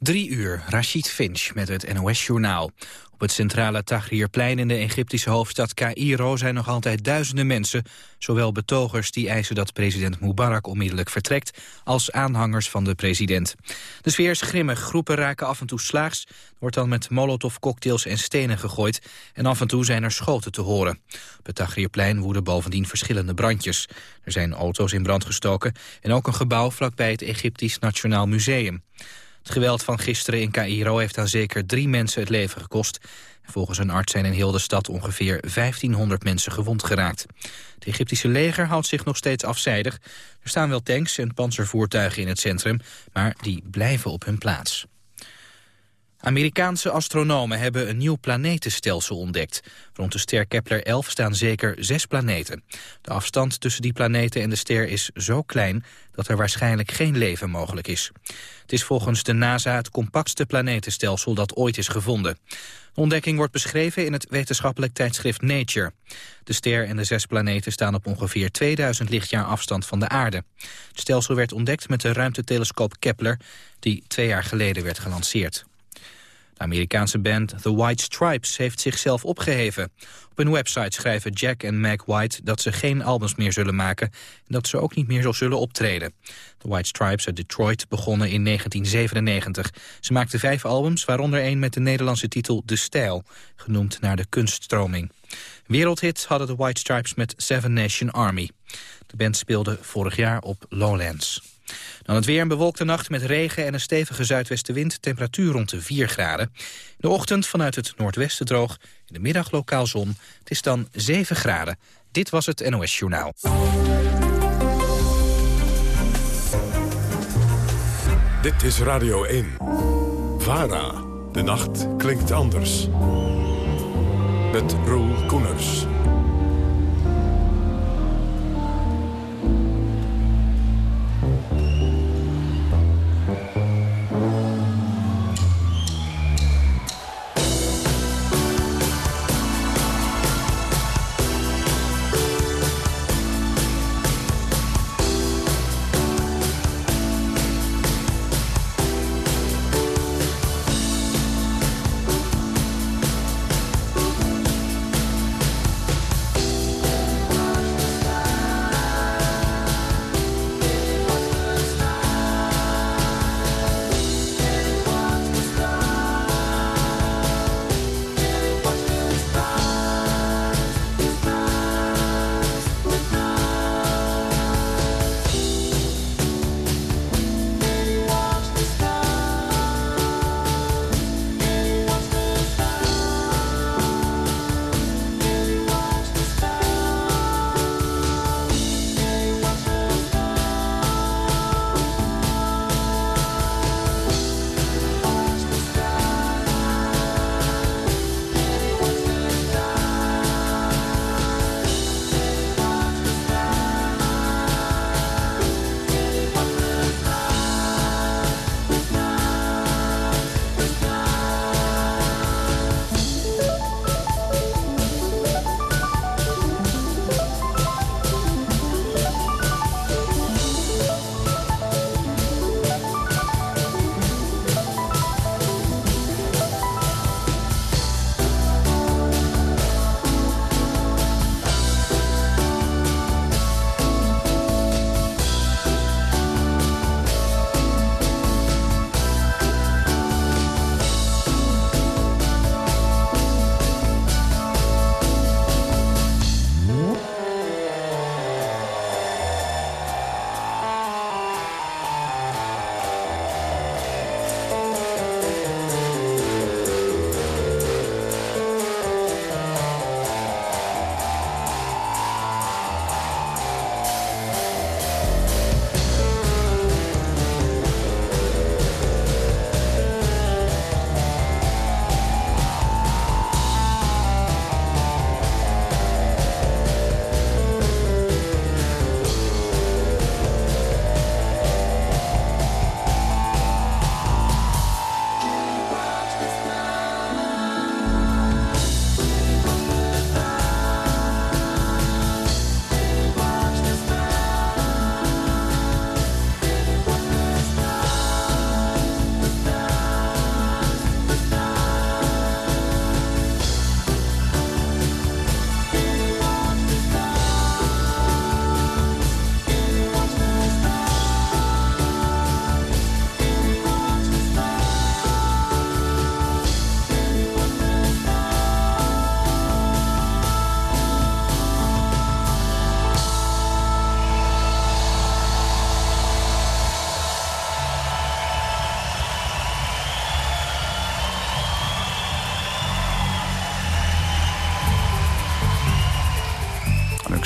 Drie uur, Rashid Finch met het NOS-journaal. Op het centrale Tahrirplein in de Egyptische hoofdstad Cairo zijn nog altijd duizenden mensen, zowel betogers die eisen dat president Mubarak onmiddellijk vertrekt, als aanhangers van de president. De sfeer is grimmig, groepen raken af en toe slaags, wordt dan met molotovcocktails en stenen gegooid en af en toe zijn er schoten te horen. Op het Tahrirplein woeden bovendien verschillende brandjes. Er zijn auto's in brand gestoken en ook een gebouw vlakbij het Egyptisch Nationaal Museum. Het geweld van gisteren in Cairo heeft aan zeker drie mensen het leven gekost. Volgens een arts zijn in heel de stad ongeveer 1500 mensen gewond geraakt. Het Egyptische leger houdt zich nog steeds afzijdig. Er staan wel tanks en panzervoertuigen in het centrum, maar die blijven op hun plaats. Amerikaanse astronomen hebben een nieuw planetenstelsel ontdekt. Rond de ster Kepler-11 staan zeker zes planeten. De afstand tussen die planeten en de ster is zo klein... dat er waarschijnlijk geen leven mogelijk is. Het is volgens de NASA het compactste planetenstelsel dat ooit is gevonden. De ontdekking wordt beschreven in het wetenschappelijk tijdschrift Nature. De ster en de zes planeten staan op ongeveer 2000 lichtjaar afstand van de aarde. Het stelsel werd ontdekt met de ruimtetelescoop Kepler... die twee jaar geleden werd gelanceerd. De Amerikaanse band The White Stripes heeft zichzelf opgeheven. Op hun website schrijven Jack en Meg White dat ze geen albums meer zullen maken... en dat ze ook niet meer zullen optreden. The White Stripes uit Detroit begonnen in 1997. Ze maakten vijf albums, waaronder één met de Nederlandse titel De Stijl... genoemd naar de kunststroming. Wereldhit hadden de White Stripes met Seven Nation Army. De band speelde vorig jaar op Lowlands. Dan het weer een bewolkte nacht met regen en een stevige zuidwestenwind. Temperatuur rond de 4 graden. In de ochtend vanuit het noordwesten droog. In de middag lokaal zon. Het is dan 7 graden. Dit was het NOS Journaal. Dit is Radio 1. VARA. De nacht klinkt anders. Met Roel Koeners.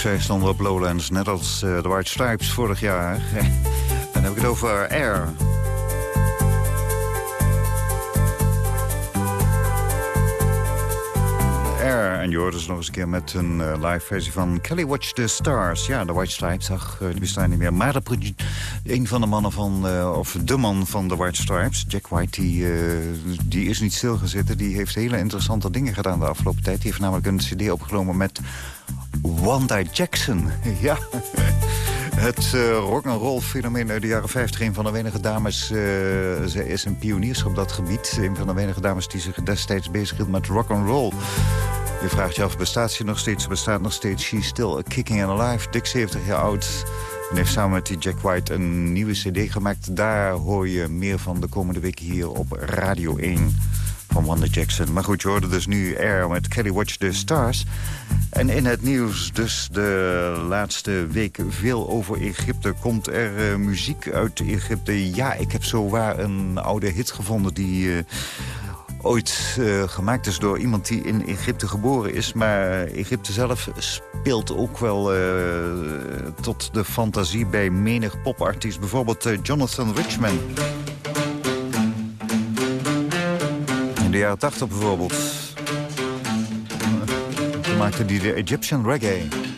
Zij stonden op Lowlands, net als de White Stripes vorig jaar. Dan heb ik het over Air. En je hoorde ze nog eens een keer met een uh, live versie van Kelly Watch the Stars. Ja, de White Stripes, ach, uh, die bestaan niet meer. Maar de, een van de mannen van, of de man van de White Stripes, Jack White, die, die is niet stilgezeten. Die heeft hele interessante dingen gedaan de afgelopen tijd. Die heeft namelijk een cd opgenomen met Wanda Jackson. ja. Het uh, rock'n'roll fenomeen uit de jaren 50. Een van de weinige dames, uh, zij is een pioniers op dat gebied. Een van de weinige dames die zich destijds bezighield met rock'n'roll. Je vraagt je af, bestaat ze nog steeds? Ze bestaat nog steeds. She's still kicking and alive. Dik 70 jaar oud. En heeft samen met die Jack White een nieuwe cd gemaakt. Daar hoor je meer van de komende weken hier op Radio 1 van Wanda Jackson. Maar goed, je hoorde dus nu Air met Kelly Watch the Stars. En in het nieuws dus de laatste week veel over Egypte. Komt er uh, muziek uit Egypte? Ja, ik heb zo waar een oude hit gevonden die... Uh, ooit uh, gemaakt is door iemand die in Egypte geboren is. Maar Egypte zelf speelt ook wel tot de fantasie bij menig popartiest. Bijvoorbeeld Jonathan Richman. De jaren 80 bijvoorbeeld. Toen maakte hij de Egyptian Reggae.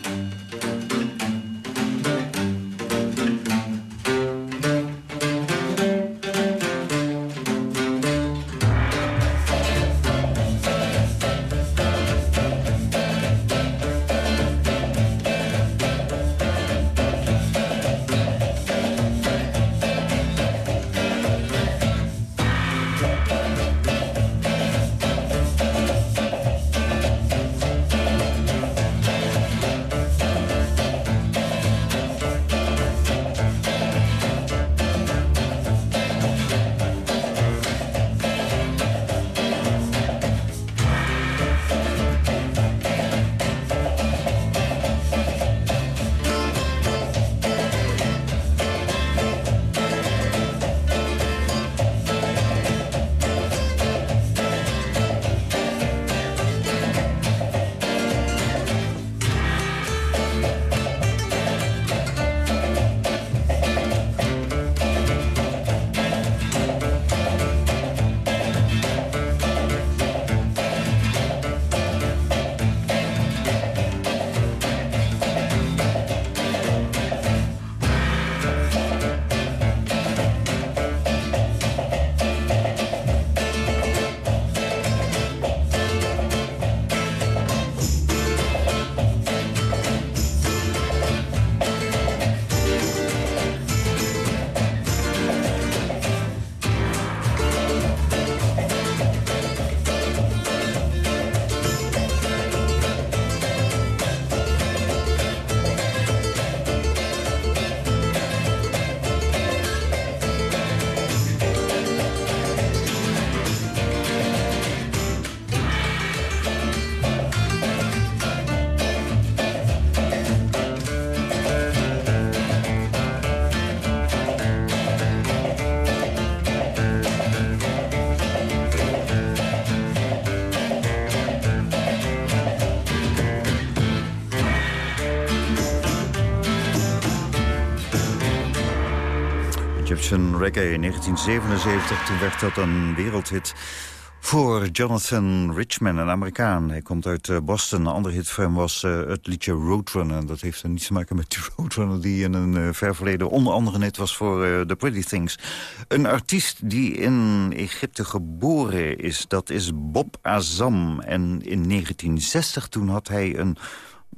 Egyptian Reggae in 1977. Toen werd dat een wereldhit voor Jonathan Richman, een Amerikaan. Hij komt uit eh, Boston. Een andere hit voor hem was uh, het liedje Roadrunner. Dat heeft er niets te maken met die Roadrunner... die in een uh, ver verleden onder andere net was voor The Pretty Things. Een artiest die in Egypte geboren is, dat is Bob Azam. En in 1960 toen had hij een,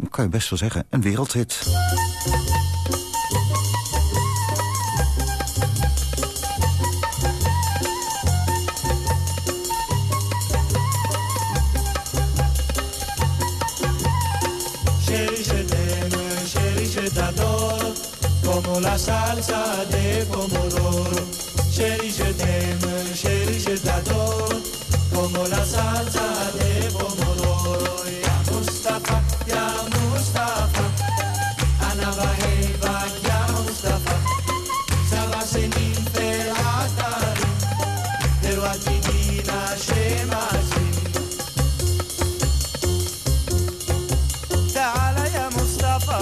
kan je best wel zeggen, een wereldhit. la salsa de pomodoro. Chéri, je t'aime, chéri, je t'adore, como la salsa de pomodoro. Ya Mustafa, ya Mustafa, Anava Heva, ya Mustafa, Sava Senin Ferhatari, Terwatigina Shemasi. تعال يا مصطفى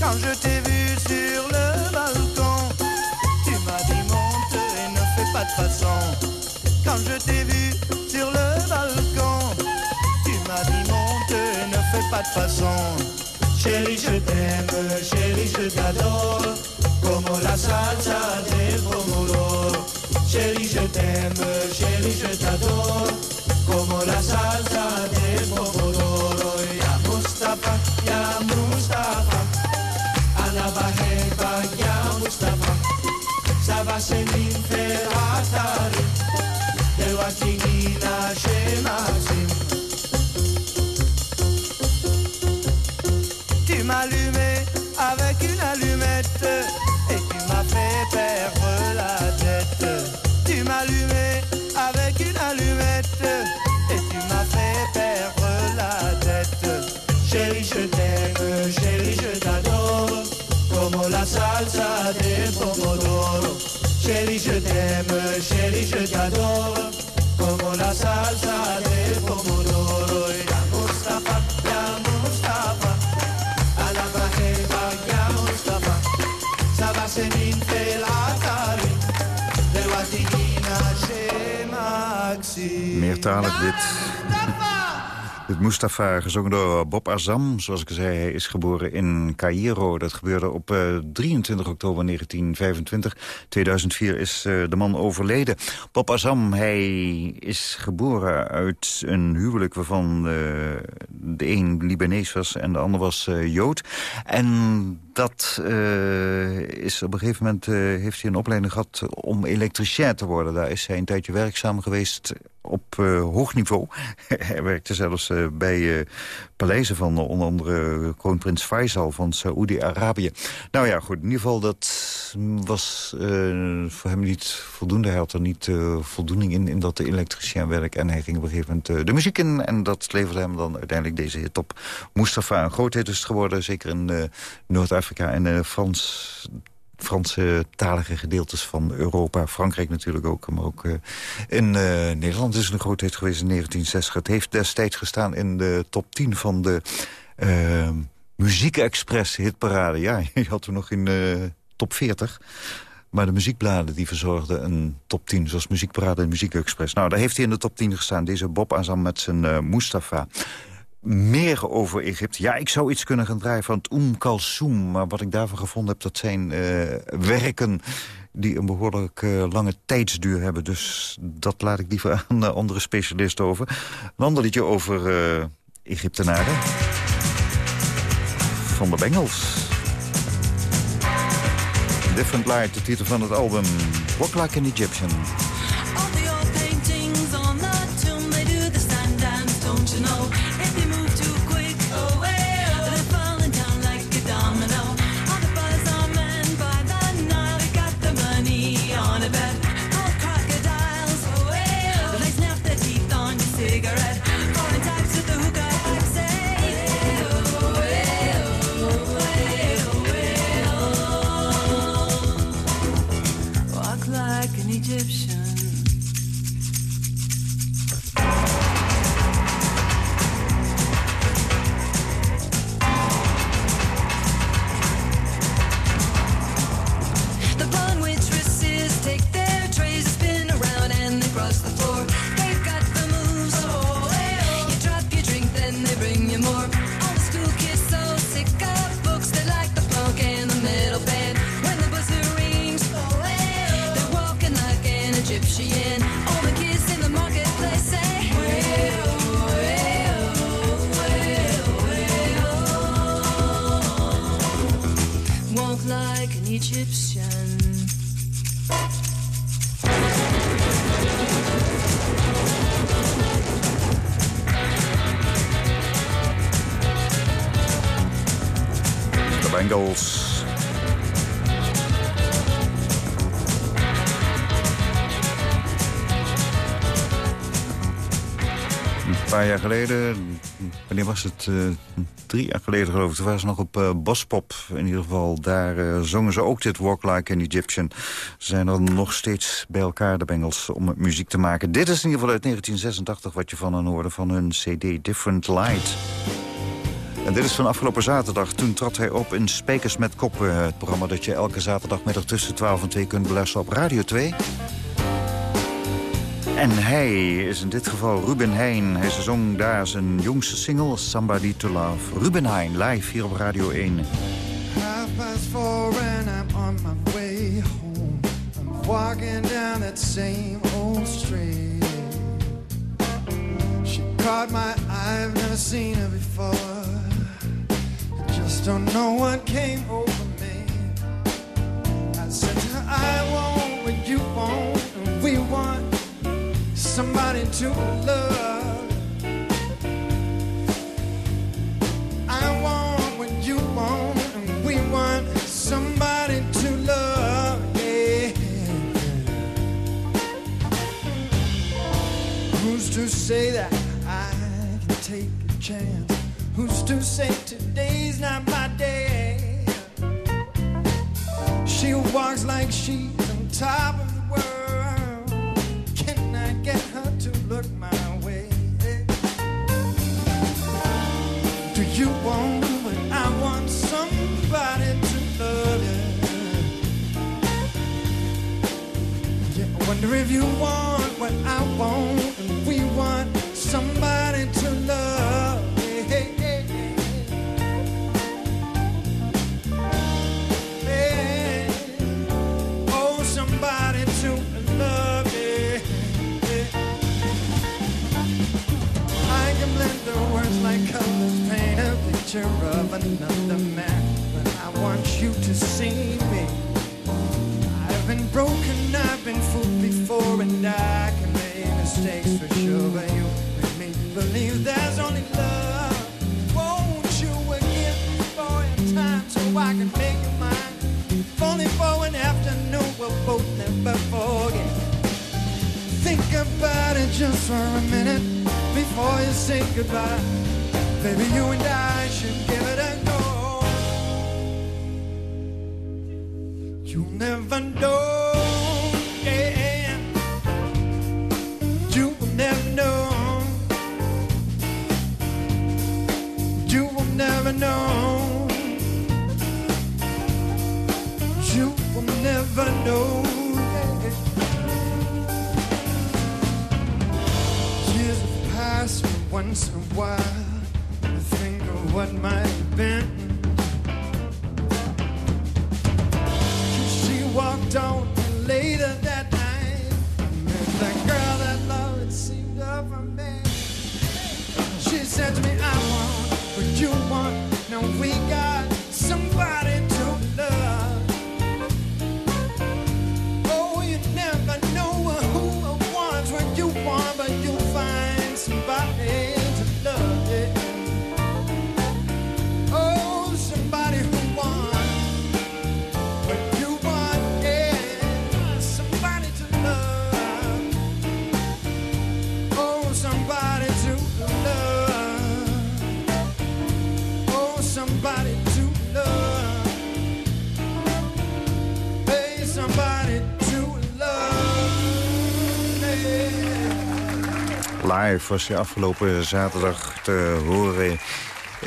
Quand je t'ai vu façon. Quand je t'ai vu sur le balcon, tu m'as dit monte ne fais pas de façon. Chérie, je t'aime, chérie, je t'adore, como la salsa del pomodoro. Chérie, je t'aime, chérie, je t'adore, como la salsa del pomodoro. Ya Mustafa, ya Mustafa. Anabaheba ya Mustafa Tu m'allumais avec une allumette Meertalig dit. Dit Mustafa, gezongen door Bob Azam. Zoals ik zei, hij is geboren in Cairo. Dat gebeurde op uh, 23 oktober 1925. 2004 is uh, de man overleden. Bob Azam, hij is geboren uit een huwelijk... waarvan uh, de een Libanees was en de ander was Jood. En dat is op een gegeven moment heeft hij een opleiding gehad om elektricien te worden. Daar is hij een tijdje werkzaam geweest op uh, hoog niveau. Hij werkte zelfs uh, bij uh, paleizen van onder andere kroonprins Faisal van Saoedi-Arabië. Nou ja, goed, in ieder geval, dat was voor hem niet voldoende. Hij had er niet voldoening in, in dat elektriciënwerk. En hij ging op een gegeven moment de muziek in. En dat leverde hem dan uiteindelijk deze hit op. Mustafa, een grootheid is geworden, zeker in Noord-Afrika en Frans Franse talige gedeeltes van Europa. Frankrijk natuurlijk ook, maar ook uh, in uh, Nederland is een grootheid geweest in 1960. Het heeft destijds gestaan in de top 10 van de Muziek Express hitparade. Ja, je had er nog in top 40. Maar de muziekbladen die verzorgden een top 10, zoals Muziekparade en Muziek Express. Nou, daar heeft hij in de top 10 gestaan. Deze Bob Azam met zijn Mustafa meer over Egypte. Ja, ik zou iets kunnen gaan draaien van het Kalsoum. Maar wat ik daarvan gevonden heb, dat zijn uh, werken die een behoorlijk uh, lange tijdsduur hebben. Dus dat laat ik liever aan uh, andere specialisten over. Een ander liedje over Egyptenaren. Van de Bengals. Different Light, de titel van het album. Walk Like an Egyptian. Bengals. Jaar geleden, wanneer was het? Uh, drie jaar geleden geloof ik. Toen waren ze nog op uh, Bospop. In ieder geval, daar uh, zongen ze ook dit Walk Like an Egyptian. Ze zijn er nog steeds bij elkaar, de Bengals, om muziek te maken. Dit is in ieder geval uit 1986 wat je van hen hoorde van hun cd Different Light. En dit is van afgelopen zaterdag. Toen trad hij op in Spekers met Koppen. Het programma dat je elke zaterdagmiddag tussen 12 en 2 kunt beluisteren op Radio 2. En hij is in dit geval Ruben Heijn. Hij zong daar zijn jongste single, Somebody to Love. Ruben Heijn, live hier op Radio 1. Half past four and I'm on my way home. I'm walking down that same old street. She caught my eye, I've never seen her before. I just don't know what came over to love. I want what you want, and we want somebody to love. Yeah. Who's to say that I can take a chance? Who's to say today's not my day? She walks like she's on top Yeah, if you want what I want, and we want somebody to love. Hey, hey, hey. Oh, somebody to love. I can blend the words like colors paint a picture of another man, but I want you to see been broken, I've been fooled before, and I can make mistakes for sure. But you make me believe there's only love. Won't you again for a time so I can make you mine? If only for an afternoon, we'll both never forget. Think about it just for a minute before you say goodbye. Baby, you and I should give it a was je afgelopen zaterdag te horen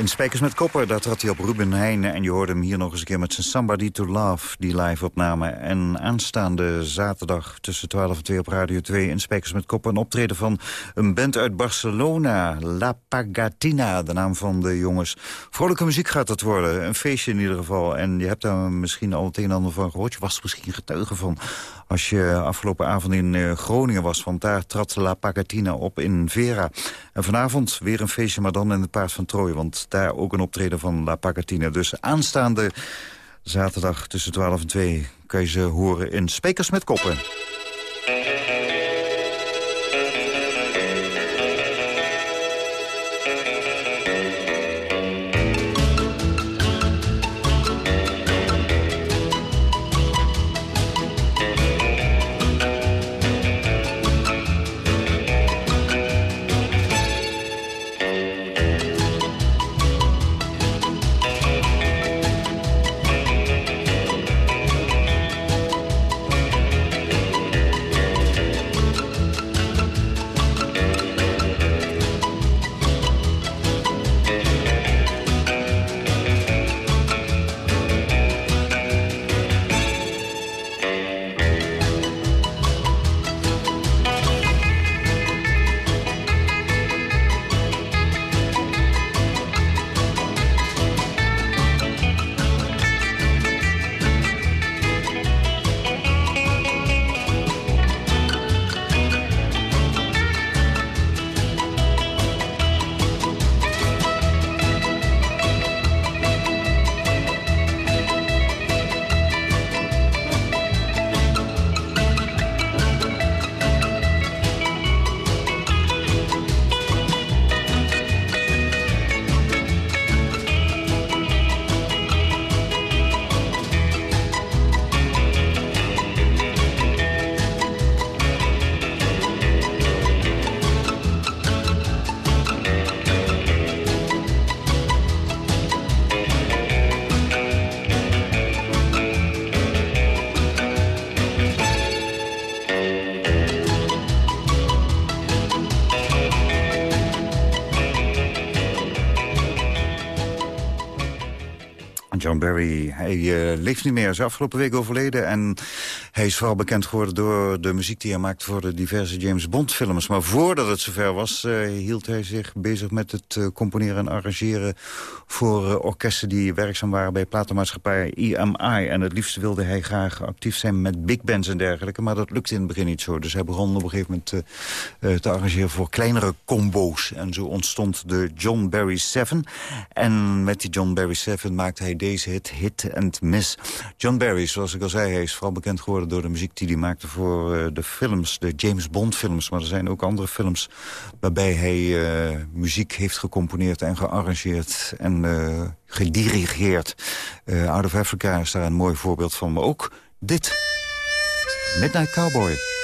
in Spijkers met Kopper, dat trad hij op Ruben Heijnen. En je hoorde hem hier nog eens een keer met zijn Somebody to Love, die live opname. En aanstaande zaterdag tussen 12 en 2 op Radio 2 in Spijkers met Kopper... een optreden van een band uit Barcelona, La Pagatina, de naam van de jongens. Vrolijke muziek gaat dat worden, een feestje in ieder geval. En je hebt daar misschien al het een en ander van gehoord. Je was er misschien getuige van als je afgelopen avond in eh, Groningen was. Want daar trad La Pagatina op in Vera. En vanavond weer een feestje, maar dan in het Paard van Troje. Want daar ook een optreden van La Pagatina. Dus aanstaande zaterdag tussen 12 en 2 kan je ze horen in Spekers met Koppen. John Barry. Hij uh, leeft niet meer, is afgelopen week overleden. En hij is vooral bekend geworden door de muziek die hij maakt... voor de diverse James Bond films. Maar voordat het zover was, uh, hield hij zich bezig met het uh, componeren en arrangeren... voor orkesten die werkzaam waren bij platenmaatschappij EMI. En het liefst wilde hij graag actief zijn met big bands en dergelijke. Maar dat lukte in het begin niet zo. Dus hij begon op een gegeven moment te arrangeren voor kleinere combo's. En zo ontstond de John Barry 7. En met die John Barry 7 maakte hij deze hit, Hit and Miss. John Barry, zoals ik al zei, hij is vooral bekend geworden door de muziek die hij maakte voor uh, de films, de James Bond films. Maar er zijn ook andere films waarbij hij uh, muziek heeft gecomponeerd en gearrangeerd en uh, gedirigeerd. Out of Africa is daar een mooi voorbeeld van, maar ook dit. Midnight Cowboy.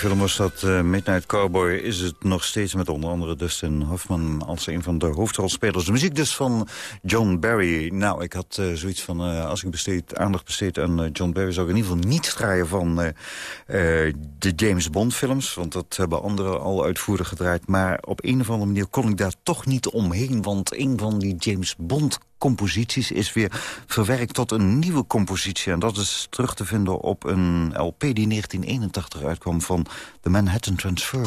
Film was dat uh, Midnight Cowboy. Is het nog steeds met onder andere Dustin Hoffman als een van de hoofdrolspelers. De muziek dus van John Barry. Nou, ik had uh, zoiets van, uh, als ik besteed, aandacht besteed aan John Barry... zou ik in ieder geval niet draaien van de James Bond films. Want dat hebben anderen al uitvoerig gedraaid. Maar op een of andere manier kon ik daar toch niet omheen. Want een van die James Bond composities is weer verwerkt tot een nieuwe compositie. En dat is terug te vinden op een LP die 1981 uitkwam van The Manhattan Transfer.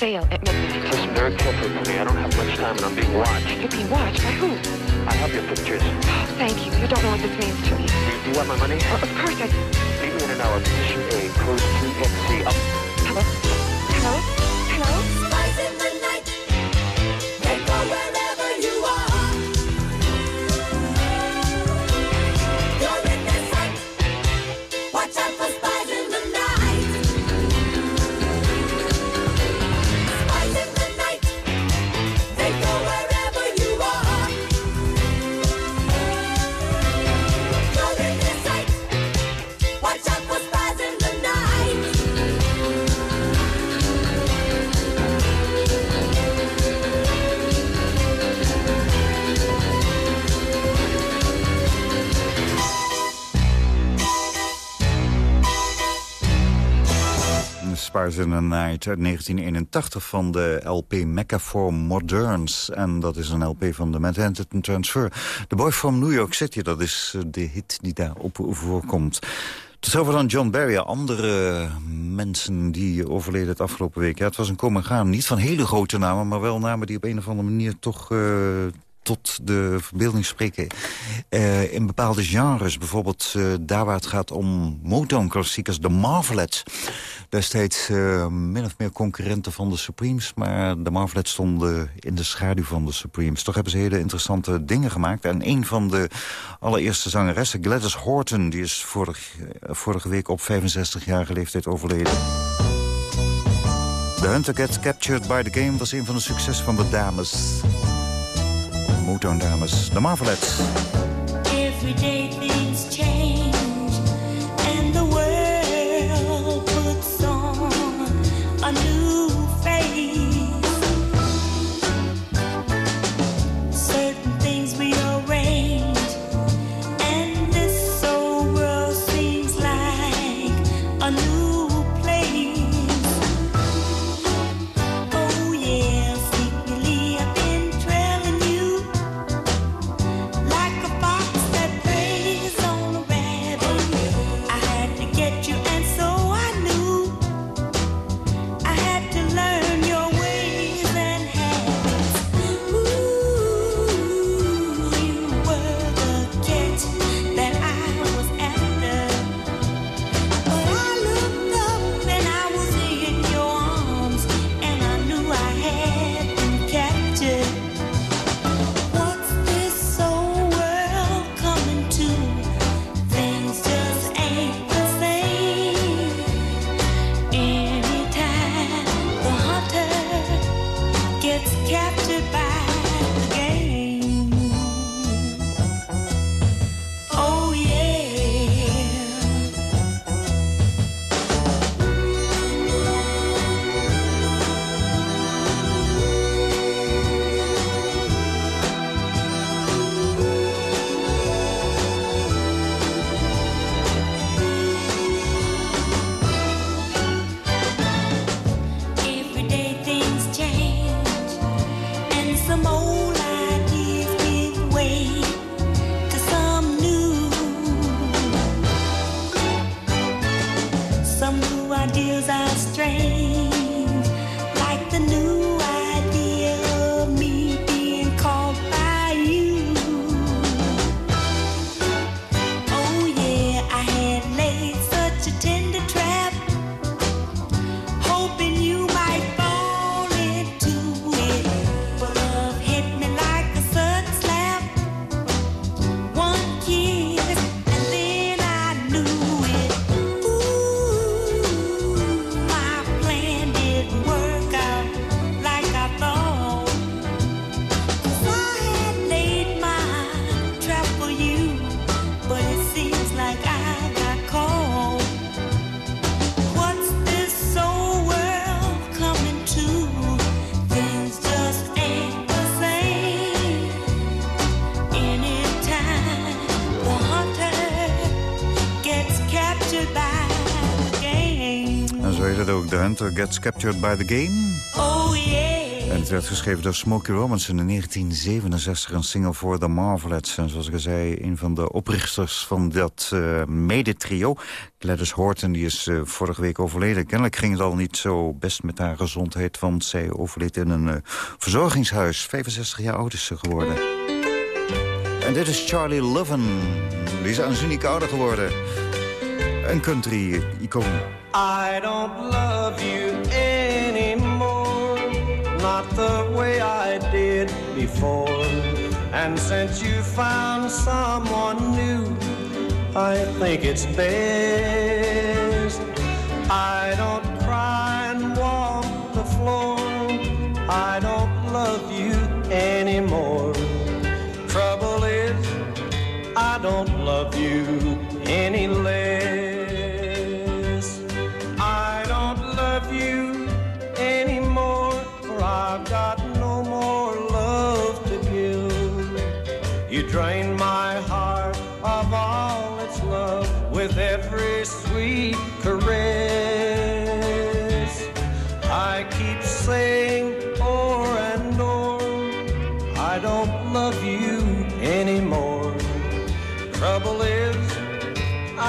Will at. Listen very carefully, honey. I don't have much time and I'm being watched. You're being watched by who? I have your pictures. Oh, thank you. You don't know what this means to me. Do, do you want my money? Well, of course I... do. Leave me in an hour. Position A, code in the Night uit 1981 van de LP Mecca for Moderns. En dat is een LP van de Manhattan Transfer. The Boy from New York City, dat is eh, de hit die daarop voorkomt. Tot zover dan John Barry, andere mensen die overleden het afgelopen week. Het was een komen en gaan, niet van hele grote namen... maar wel namen die op een of andere manier toch... eh, tot de verbeelding spreken eh, in bepaalde genres. Bijvoorbeeld daar waar het gaat om Motown-klassiekers, de Marvelettes. Destijds eh, min of meer concurrenten van de Supremes... maar de Marvelettes stonden in de schaduw van de Supremes. Toch hebben ze hele interessante dingen gemaakt. En een van de allereerste zangeressen, Gladys Horton... die is vorig, eh, vorige week op 65-jarige leeftijd overleden. The Hunter Gets Captured by the Game was een van de successen van de dames. Motown dames, de Marvelettes. Every day Hunter Gets Captured by the Game. Oh yeah. En het werd geschreven door Smokey Robinson in 1967. Een single voor The Marvelettes. En zoals ik al zei, een van de oprichters van dat uh, mede-trio. Gladys Horton, die is uh, vorige week overleden. Kennelijk ging het al niet zo best met haar gezondheid... want zij overleed in een uh, verzorgingshuis. 65 jaar oud is ze geworden. En dit is Charlie Loven. Die is aanzienlijk ouder geworden. Een country-icoon. I don't love you anymore, not the way I did before. And since you found someone new, I think it's best. I don't cry and walk the floor, I don't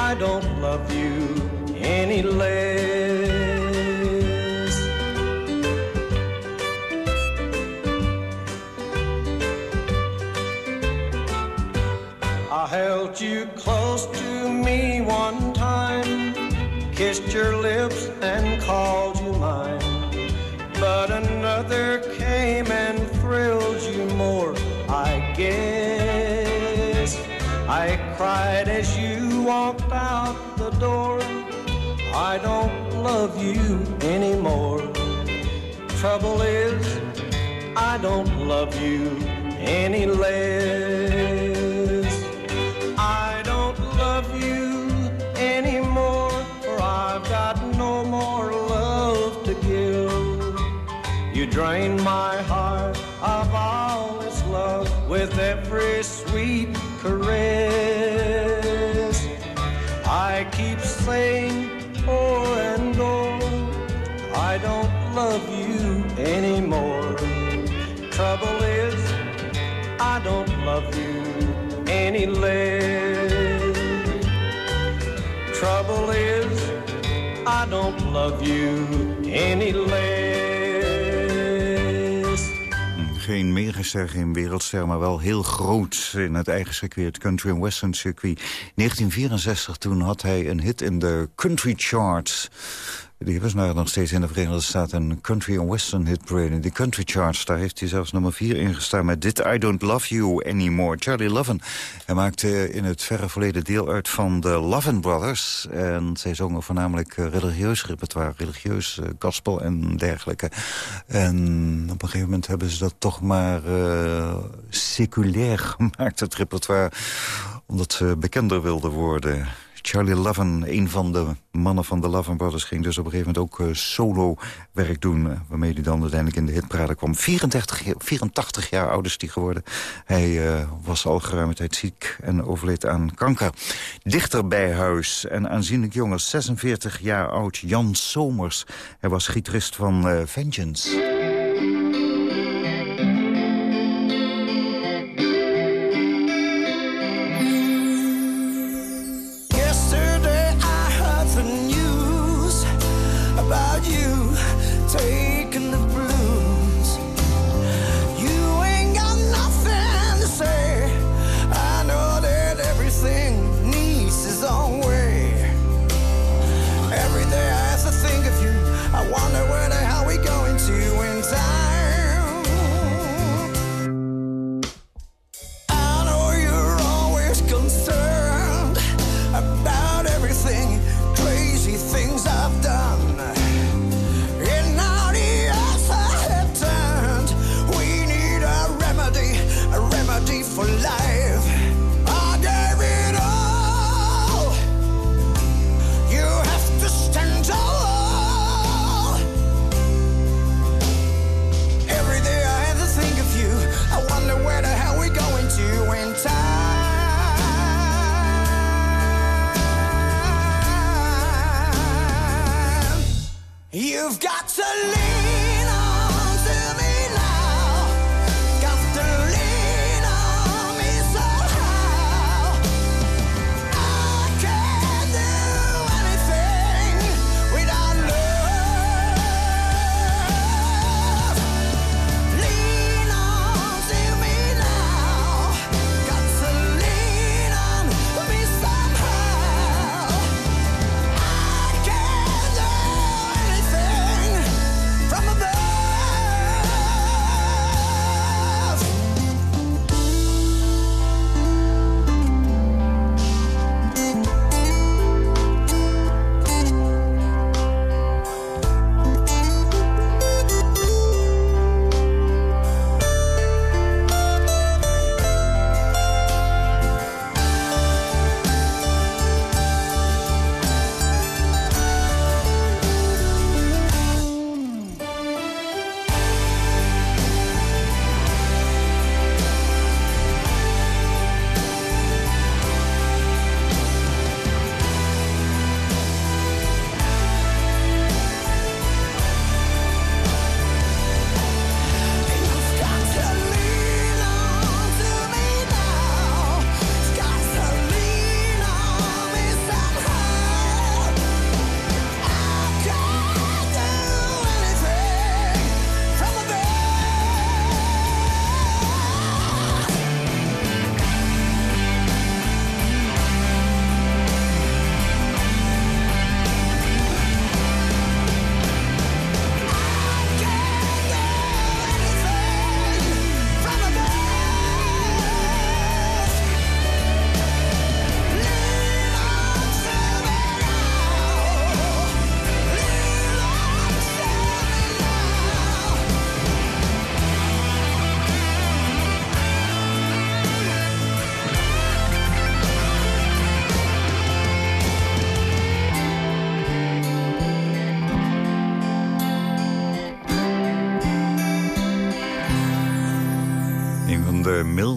I don't love you any less. I don't love you anymore. Trouble is, I don't love you any less. I don't love you anymore, for I've got no more love to give. You drain my heart of all its love with every any. Trouble is, I don't love you any less. Geen megaster, geen wereldster, maar wel heel groot in het eigen circuit, het Country and Western circuit. 1964, toen had hij een hit in de country charts. Die was nou nog steeds in de Verenigde Staten een country and western hit parade. In die country charts, daar heeft hij zelfs nummer 4 in gestaan met Dit I Don't Love You Anymore. Charlie Loven. Hij maakte in het verre verleden deel uit van de Lovin' Brothers. En zij zongen voornamelijk eh, religieus repertoire, religieus uh, gospel en dergelijke. En op een gegeven moment hebben ze dat toch maar uh, seculair gemaakt, het repertoire. Omdat ze bekender wilden worden. Charlie Loven, een van de mannen van de Loven Brothers... ging dus op een gegeven moment ook uh, solo-werk doen... Uh, waarmee hij dan uiteindelijk in de hitparade kwam. 34, 84 jaar oud is hij geworden. Hij uh, was al geruime tijd ziek en overleed aan kanker. Dichter bij huis en aanzienlijk jonger, 46 jaar oud, Jan Somers. Hij was gitarist van Vengeance.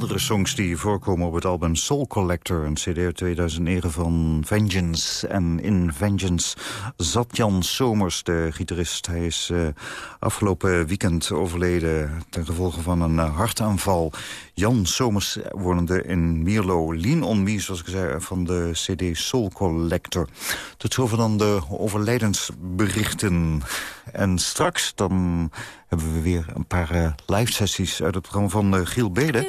De mildere songs die voorkomen op het album Soul Collector. Een cd uit 2009 van Vengeance. En in Vengeance zat Jan Somers, de gitarist. Hij is uh, afgelopen weekend overleden ten gevolge van een hartaanval. Jan Somers wonende in Mierlo. Lean on Me, zoals ik zei, van de cd Soul Collector. Tot zover dan de overlijdensberichten. En straks dan hebben we weer een paar uh, live sessies uit het programma van uh, Giel Beden.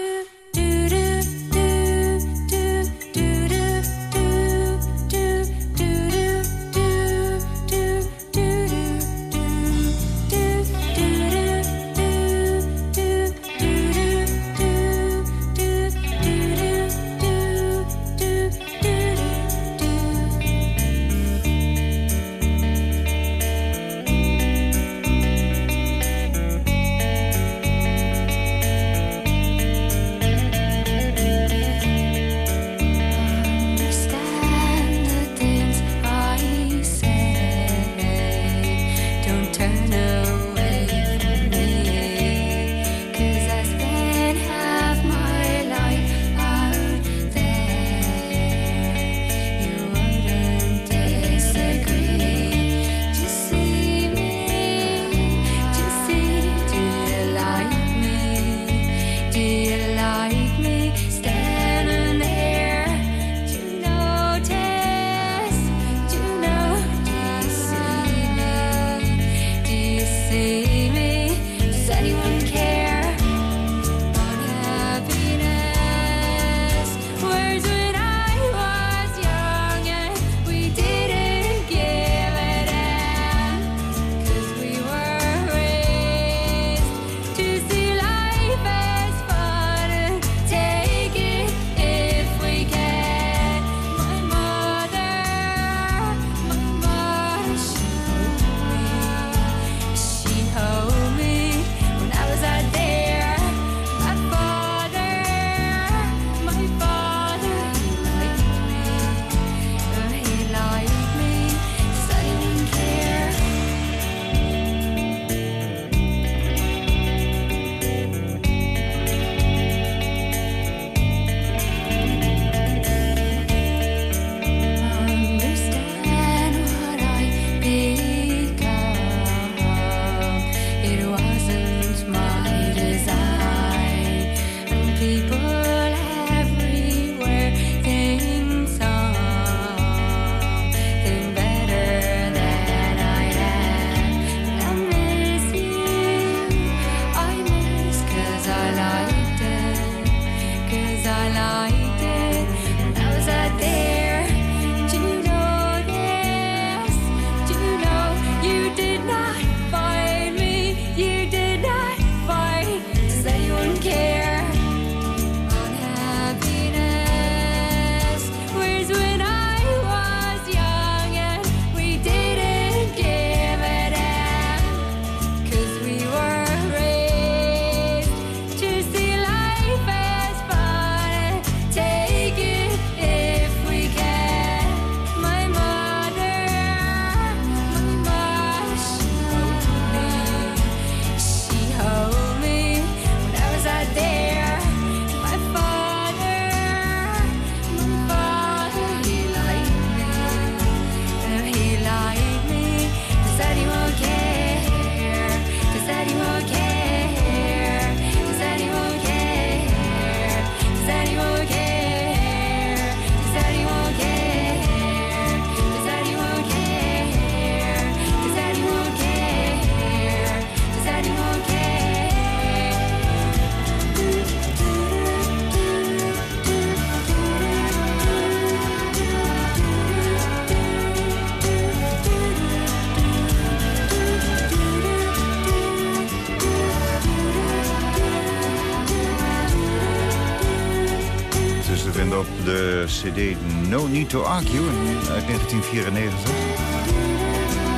Need to Argue uit 1994.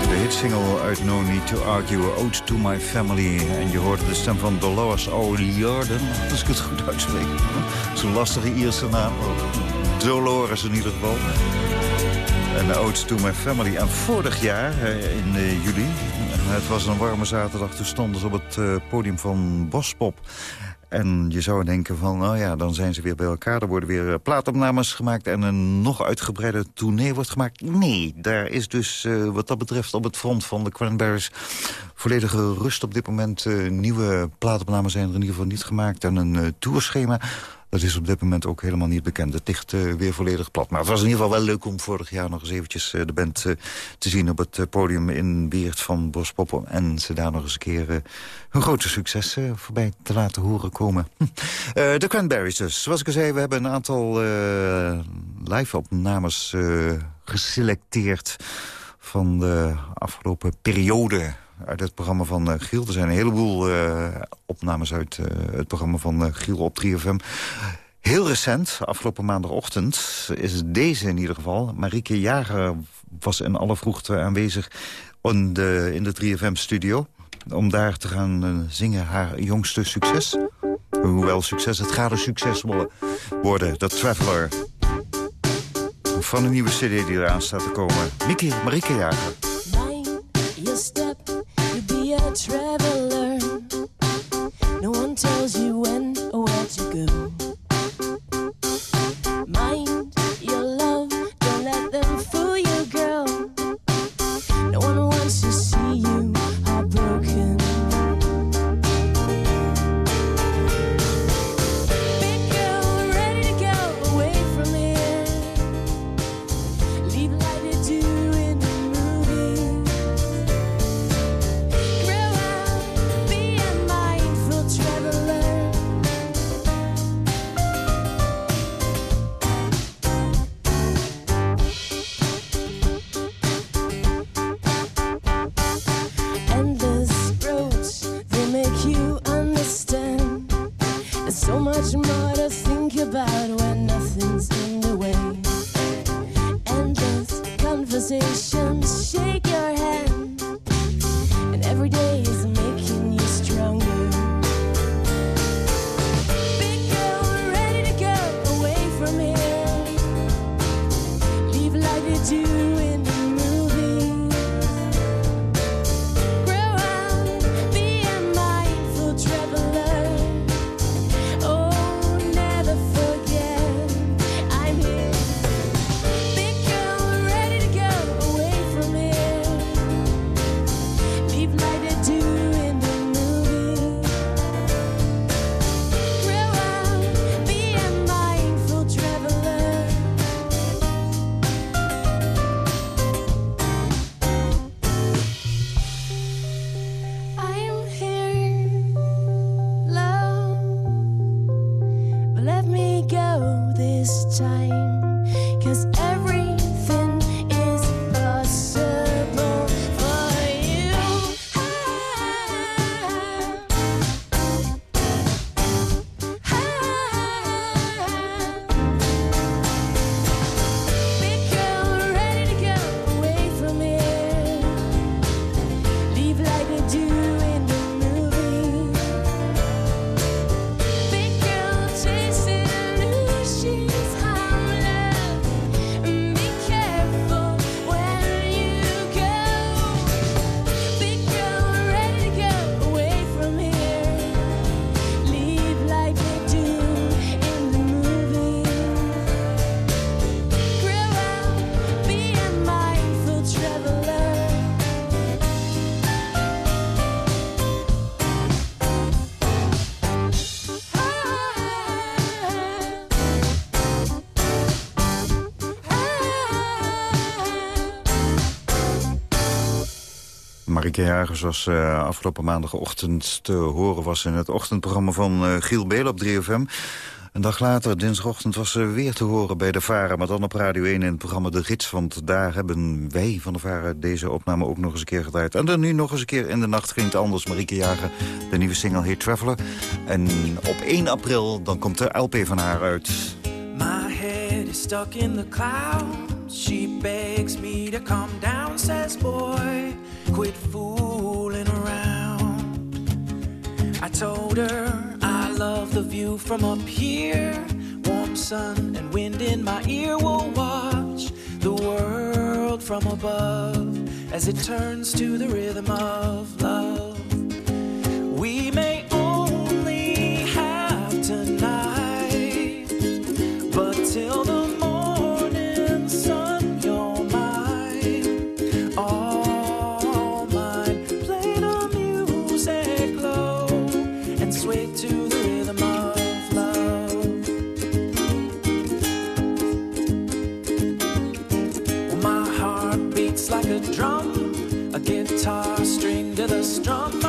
De hitsingle uit No Need to Argue, Ode to My Family. En je hoorde de stem van Dolores O'Riordan, als ik het goed uitspreek. Zo'n lastige Ierse naam. Dolores in ieder geval. En Ode to My Family. En vorig jaar, in uh, juli, het was een warme zaterdag... toen stonden ze op het uh, podium van Bospop. En je zou denken van, nou ja, dan zijn ze weer bij elkaar. Er worden weer eh, plaatopnames gemaakt en een nog uitgebreide tournee wordt gemaakt. Nee, daar is dus uh, wat dat betreft op het front van de Cranberries... volledige rust op dit moment. Uh, nieuwe plaatopnames zijn er in ieder geval niet gemaakt. En een uh, tourschema dat is op dit moment ook helemaal niet bekend. Het ligt uh, weer volledig plat. Maar het was in ieder geval wel leuk om vorig jaar nog eens eventjes uh, de band uh, te zien... op het podium in Weert van Bospoppen. En ze daar nog eens een keer hun grote succes voorbij te laten horen komen. de Cranberries dus. Zoals ik al zei, we hebben een aantal live-opnames geselecteerd... van de afgelopen periode uit het programma van uh, Giel. Er zijn een heleboel uh, opnames uit uh, het programma van Giel op 3FM. Heel recent, afgelopen maandagochtend, is deze in ieder geval. Marieke Jager was in alle vroegte aanwezig in de, in de 3FM-studio... om daar te gaan zingen haar jongste succes. Hoewel succes, het gaat een succes worden, dat Traveler. Van een nieuwe cd die eraan staat te komen. Mieke, Marieke Jager. A conversations. Shake your Marike Jager, zoals uh, afgelopen maandagochtend te horen was... in het ochtendprogramma van uh, Giel Beel op 3FM. Een dag later, dinsdagochtend, was ze weer te horen bij de Varen... maar dan op Radio 1 in het programma De Gids. Want daar hebben wij van de Varen deze opname ook nog eens een keer gedraaid. En dan nu nog eens een keer in de nacht het anders. Marike Jager, de nieuwe single Hey Traveler. En op 1 april, dan komt de LP van haar uit. My head is stuck in the clouds. She begs me to come down, says boy, quit fooling around. I told her I love the view from up here. Warm sun and wind in my ear will watch the world from above as it turns to the rhythm of love. We may only have tonight, but till the drum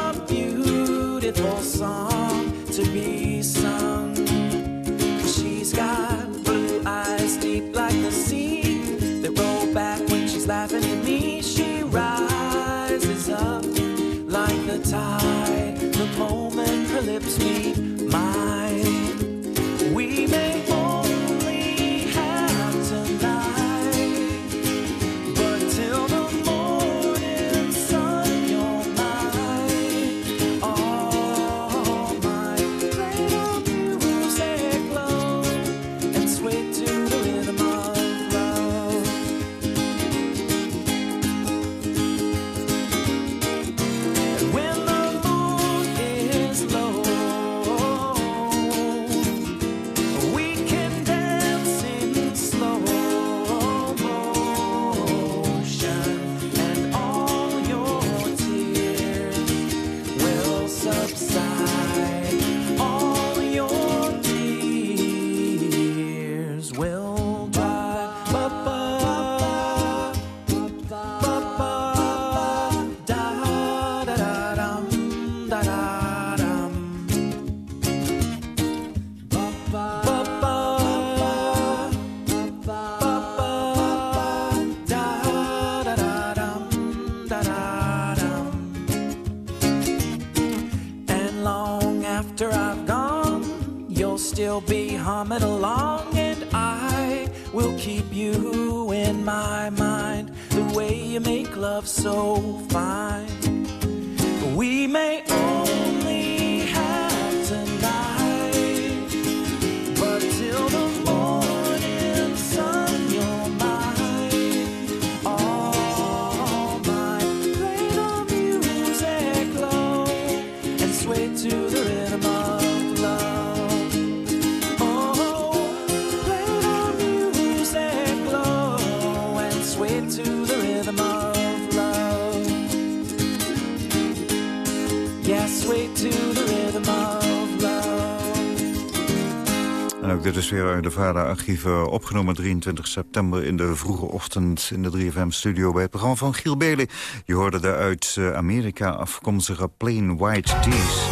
En ook dit is weer uit de VARA-archieven opgenomen 23 september in de vroege ochtend in de 3FM-studio bij het programma van Giel Beli. Je hoorde de uit eh, Amerika afkomstige Plain White Tees.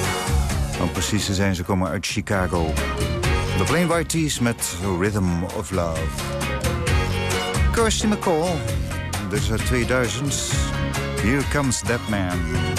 Om precies te zijn, ze komen uit Chicago. De Plain White Tees met Rhythm of Love. Kirsty McCall, dit is uit 2000. Here Comes That Man.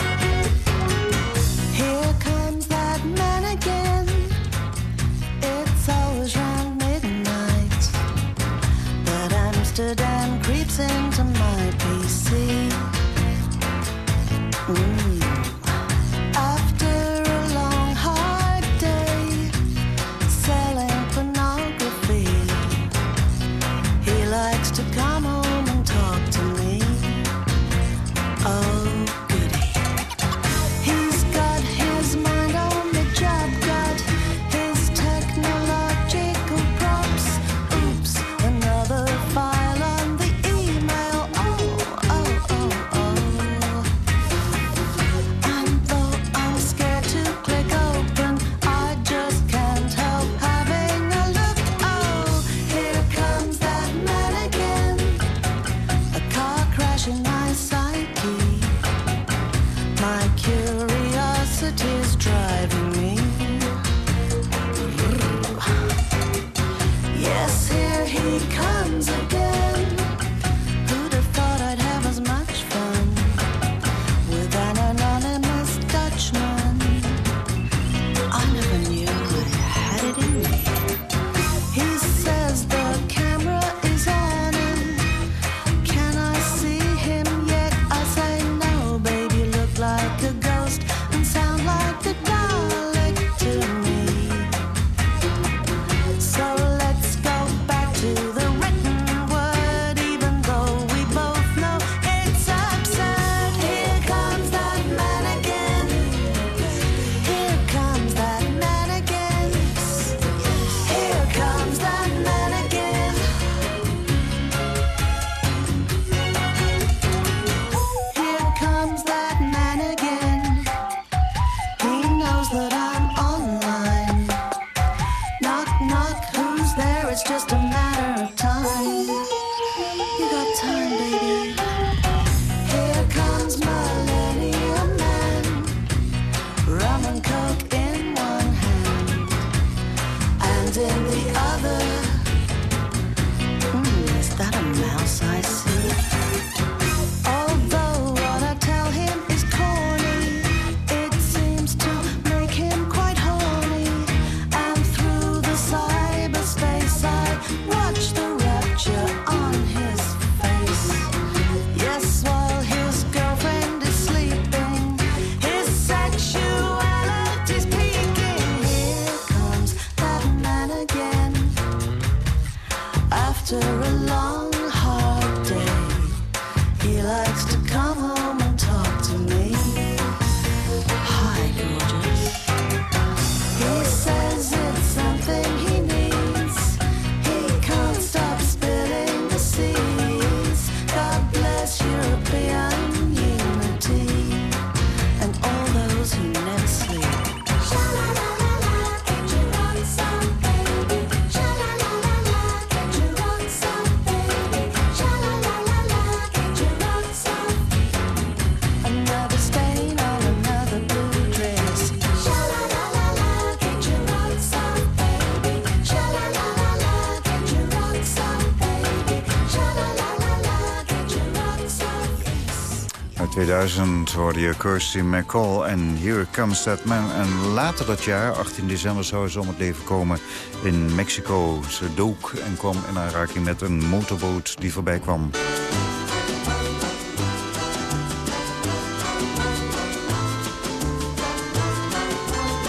2000 hoorde je Kirsty McCall en Here Comes That Man. En later dat jaar, 18 december, zou ze om het leven komen in Mexico. Ze dook en kwam in aanraking met een motorboot die voorbij kwam.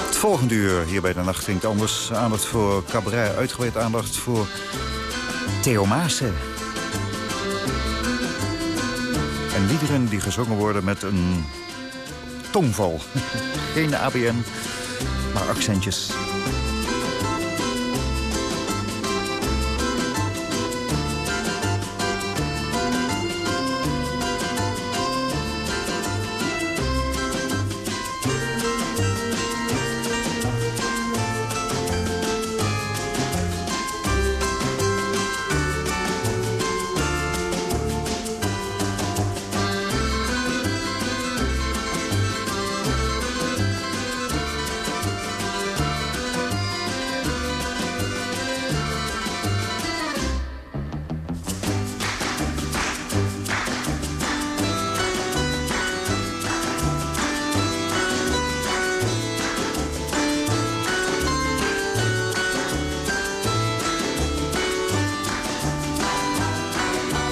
Het volgende uur hier bij de Nacht klinkt anders. Aandacht voor cabaret, uitgebreid aandacht voor Theo Maassen. Liederen die gezongen worden met een tongval. Geen ABN, maar accentjes.